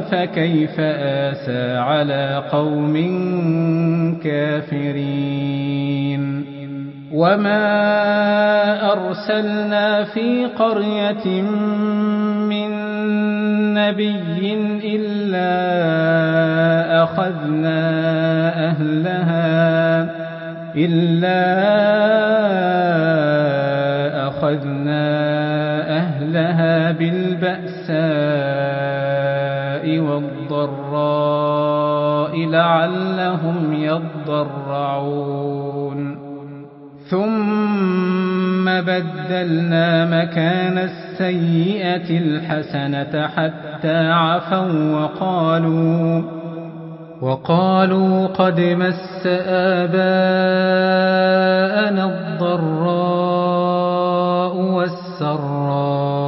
فكيف آسى على قوم كافرين. وما أرسلنا في قرية من نبي إلا أخذنا أهلها إلا أخذنا والضراء لعلهم يضرعون. ثم بدلنا مكان السيئة الحسنة حتى عفوا وقالوا وقالوا قد مس آباءنا الضراء والسراء.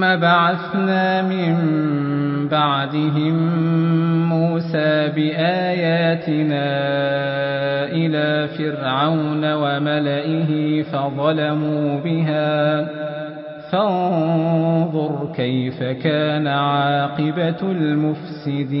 بعثنا من بعدهم موسى بآياتنا إلى فرعون وملئه فظلموا بها. فانظر كيف كان عاقبة المفسدين.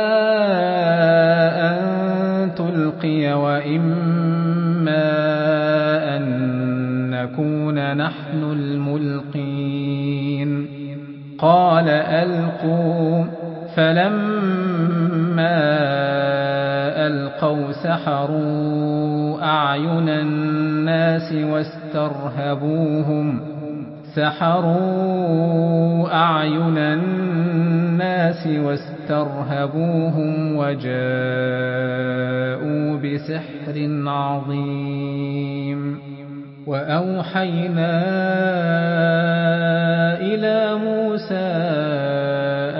نلقي وإما أن نكون نحن الملقين. قال ألقوا. فلما ألقوا سحروا أعين الناس واسترهبوهم. سحروا أعين الناس واسترهبوهم وجاءوا بسحر عظيم وأوحينا إلى موسى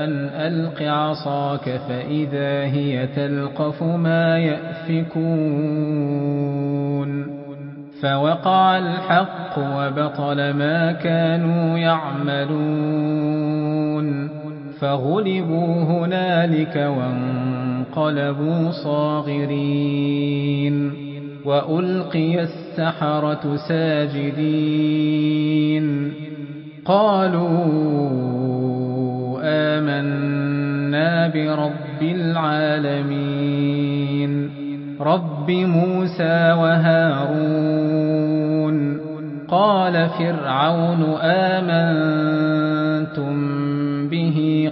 أن ألق عصاك فإذا هي تلقف ما يأفكون فوقع الحق وبطل ما كانوا يعملون فغلبوا هنالك وانقلبوا صاغرين وألقي السحرة ساجدين قالوا آمنا برب العالمين رب موسى وهارون قال فرعون آمنتم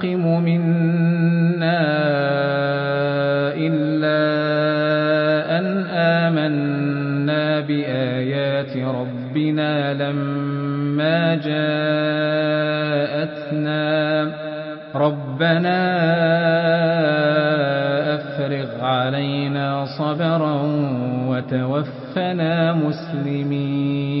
تنقم منا إلا أن آمنا بآيات ربنا لما جاءتنا. ربنا أفرغ علينا صبرا وتوفنا مسلمين.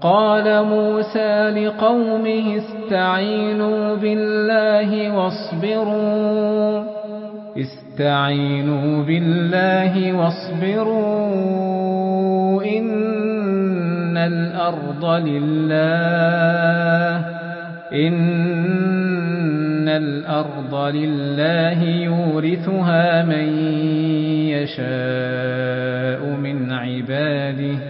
قال موسى لقومه استعينوا بالله واصبروا. استعينوا بالله واصبروا. إن الأرض لله. إن الأرض لله يورثها من يشاء من عباده.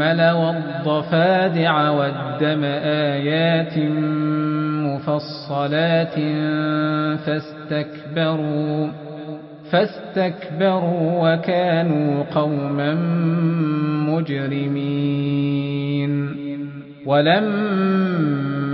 والقمل والضفادع والدم آيات مفصلات فاستكبروا فاستكبروا وكانوا قوما مجرمين ولما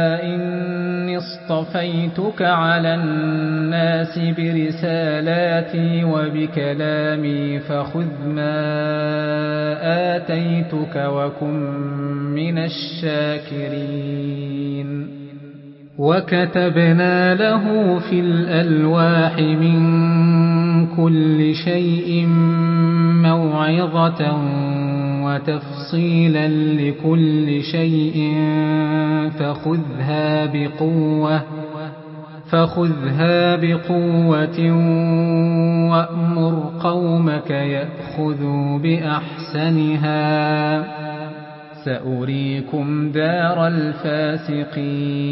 أصطفيتك على الناس برسالاتي وبكلامي فخذ ما آتيتك وكن من الشاكرين. وكتبنا له في الألواح من كل شيء موعظة وتفصيلا لكل شيء فخذها بقوة فخذها بقوة وأمر قومك يأخذوا بأحسنها سأريكم دار الفاسقين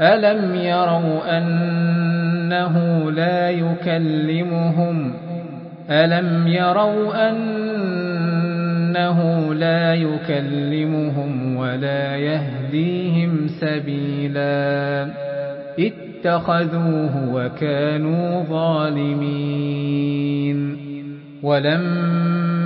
ألم يروا أنه لا يكلمهم ألم يروا أنه لا يكلمهم ولا يهديهم سبيلا اتخذوه وكانوا ظالمين ولما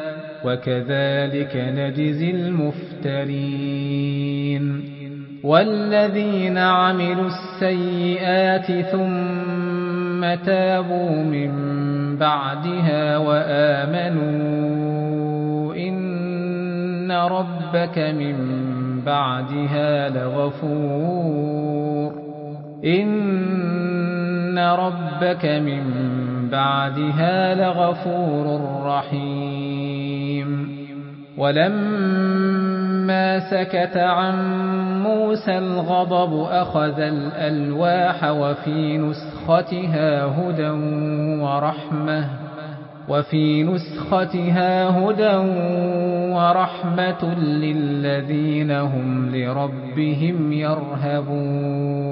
وكذلك نجزي المفترين والذين عملوا السيئات ثم تابوا من بعدها وآمنوا إن ربك من بعدها لغفور إن ربك من بعدها لغفور رحيم. ولما سكت عن موسى الغضب أخذ الألواح وفي نسختها هدى ورحمة وفي نسختها هدى ورحمة للذين هم لربهم يرهبون.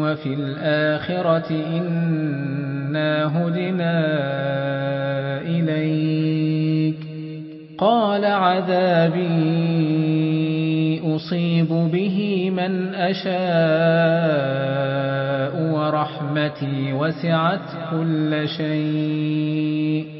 وفي الآخرة إنا هدنا إليك. قال عذابي أصيب به من أشاء ورحمتي وسعت كل شيء.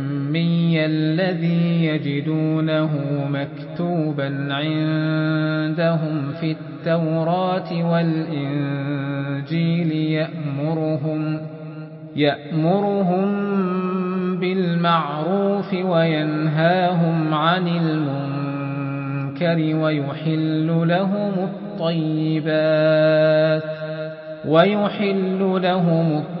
الذي يجدونه مكتوبا عندهم في التوراة والإنجيل يأمرهم يأمرهم بالمعروف وينهاهم عن المنكر ويحل لهم الطيبات ويحل لهم الطيبات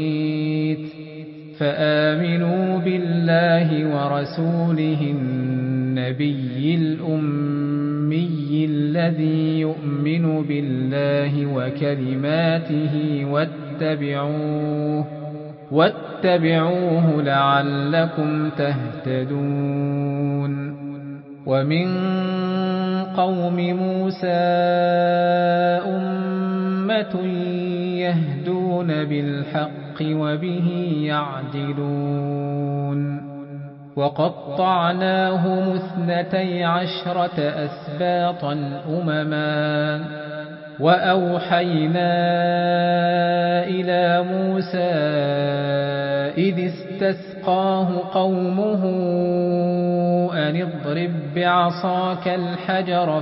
فآمنوا بالله ورسوله النبي الأمي الذي يؤمن بالله وكلماته واتبعوه واتبعوه لعلكم تهتدون ومن قوم موسى أمة يهدون بالحق وبه يعدلون. وقطعناهم اثنتي عشرة أسباطا أمما وأوحينا إلى موسى إذ استسقاه قومه أن اضرب بعصاك الحجر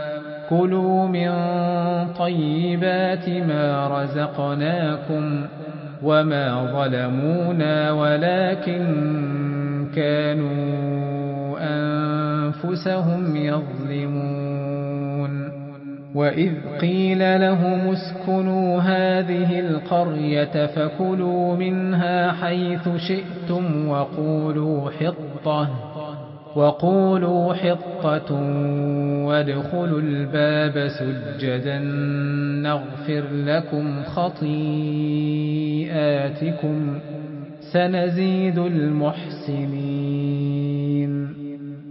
كلوا من طيبات ما رزقناكم وما ظلمونا ولكن كانوا أنفسهم يظلمون وإذ قيل لهم اسكنوا هذه القرية فكلوا منها حيث شئتم وقولوا حطة وقولوا حطة وادخلوا الباب سجدا نغفر لكم خطيئاتكم سنزيد المحسنين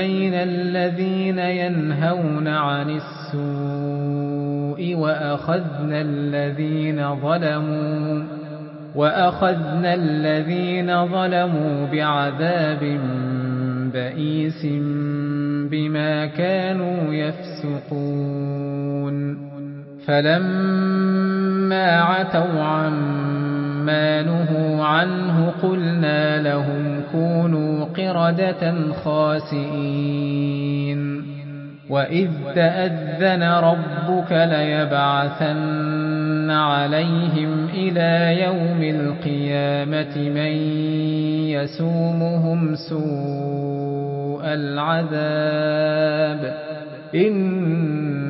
أنجينا الذين ينهون عن السوء وأخذنا الذين ظلموا وأخذنا الذين ظلموا بعذاب بئيس بما كانوا يفسقون فلما عتوا عما نهوا عنه قلنا لهم كونوا قردة خاسئين وإذ تأذن ربك ليبعثن عليهم إلى يوم القيامة من يسومهم سوء العذاب إن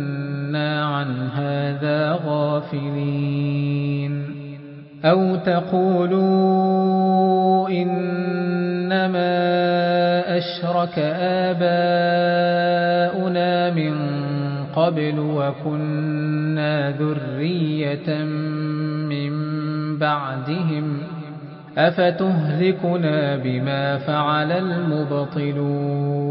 كنا عن هذا غافلين أو تقولوا إنما أشرك آباؤنا من قبل وكنا ذرية من بعدهم أفتهلكنا بما فعل المبطلون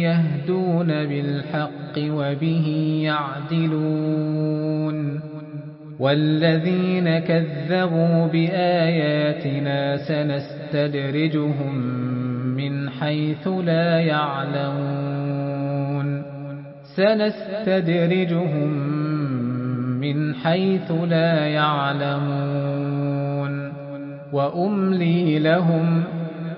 يهدون بالحق وبه يعدلون والذين كذبوا بآياتنا سنستدرجهم من حيث لا يعلمون سنستدرجهم من حيث لا يعلمون وأملي لهم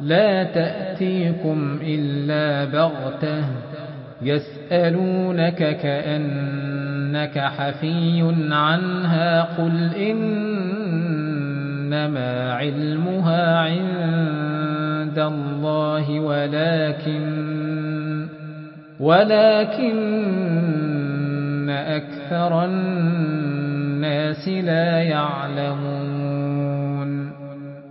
لا تأتيكم إلا بغتة. يسألونك كأنك حفي عنها. قل إنما علمها عند الله ولكن ولكن أكثر الناس لا يعلمون.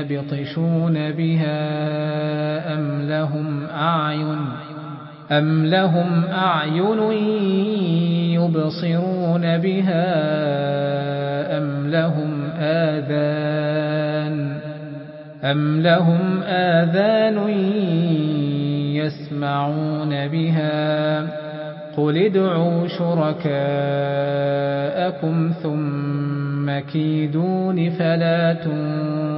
يبطشون بها أم لهم أعين أم لهم أعين يبصرون بها أم لهم آذان أم لهم آذان يسمعون بها. قل ادعوا شركاءكم ثم كيدون فلا تنظرون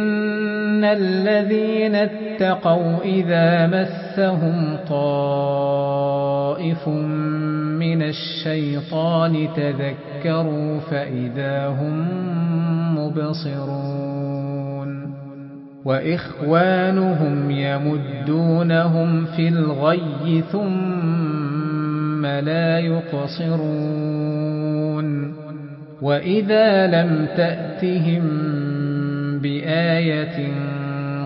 الذين اتقوا إذا مسهم طائف من الشيطان تذكروا فإذا هم مبصرون. وإخوانهم يمدونهم في الغي ثم لا يقصرون. وإذا لم تأتهم بآية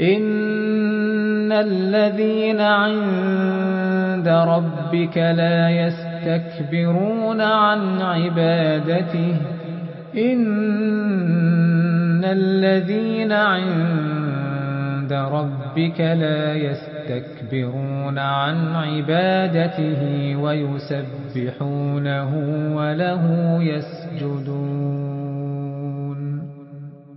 إن الذين عند ربك لا يستكبرون عن عبادته إن الذين عند ربك لا يستكبرون عن عبادته ويسبحونه وله يسجدون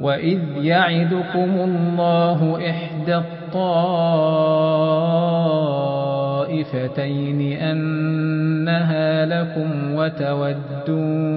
وإذ يعدكم الله إحدى الطائفتين أنها لكم وتودون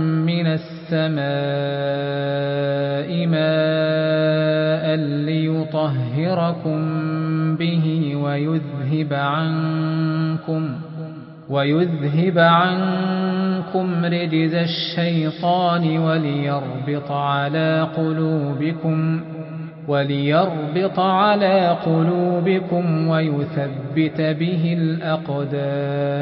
من السماء ماء ليطهركم به ويذهب عنكم ويذهب عنكم رجز الشيطان وليربط على قلوبكم وليربط على قلوبكم ويثبت به الأقدام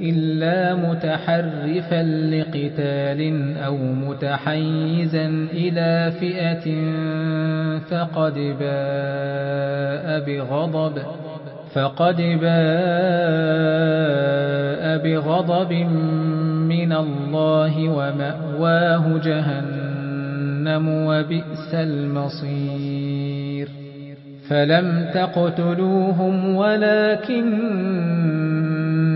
إلا متحرفا لقتال أو متحيزا إلى فئة فقد باء بغضب فقد باء بغضب من الله ومأواه جهنم وبئس المصير. فلم تقتلوهم ولكن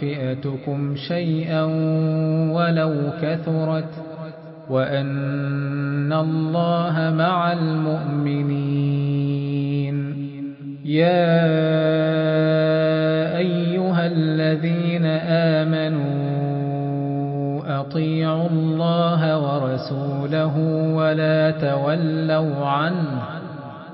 فئتكم شيئا ولو كثرت وأن الله مع المؤمنين. يا أيها الذين آمنوا أطيعوا الله ورسوله ولا تولوا عنه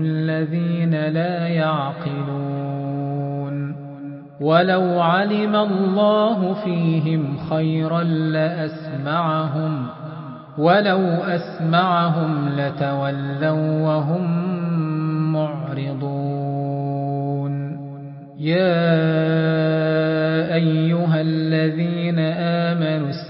الذين لا يعقلون ولو علم الله فيهم خيرا لأسمعهم ولو أسمعهم لتولوا وهم معرضون يا أيها الذين آمنوا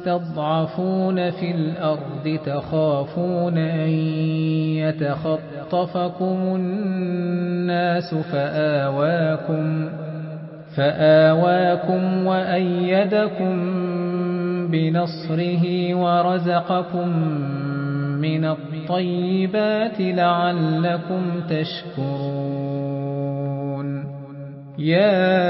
مستضعفون في الأرض تخافون أن يتخطفكم الناس فآواكم فآواكم وأيدكم بنصره ورزقكم من الطيبات لعلكم تشكرون يا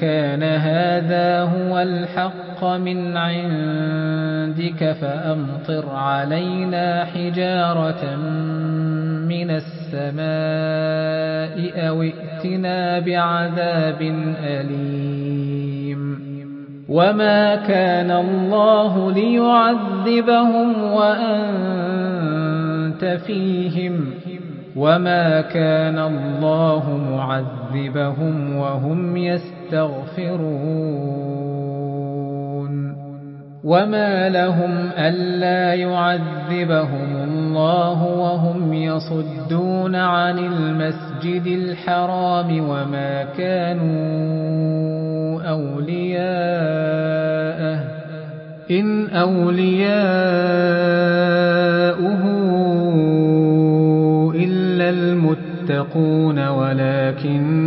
كان هذا هو الحق من عندك فأمطر علينا حجارة من السماء أو ائتنا بعذاب أليم. وما كان الله ليعذبهم وأنت فيهم. وما كان الله معذبهم. وهم يستغفرون. وما لهم ألا يعذبهم الله وهم يصدون عن المسجد الحرام وما كانوا أولياءه. إن أولياؤه المتقون ولكن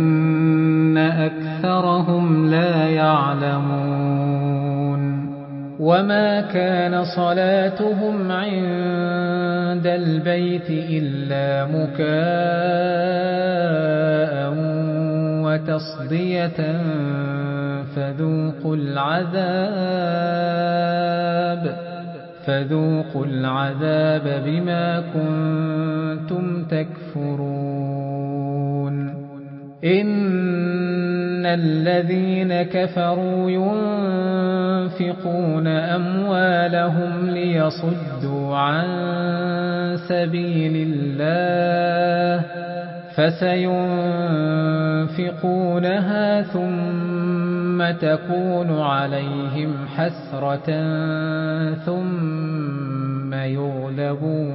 أكثرهم لا يعلمون وما كان صلاتهم عند البيت إلا مكاء وتصدية فذوقوا العذاب فذوقوا العذاب بما كنتم تكفرون. إن الذين كفروا ينفقون أموالهم ليصدوا عن سبيل الله فسينفقونها ثم تكون عليهم حسرة ثم يغلبون.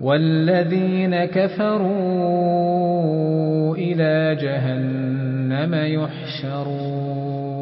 والذين كفروا إلى جهنم يحشرون.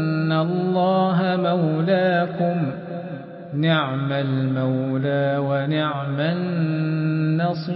الله مولاكم. نعم المولى ونعم النصير.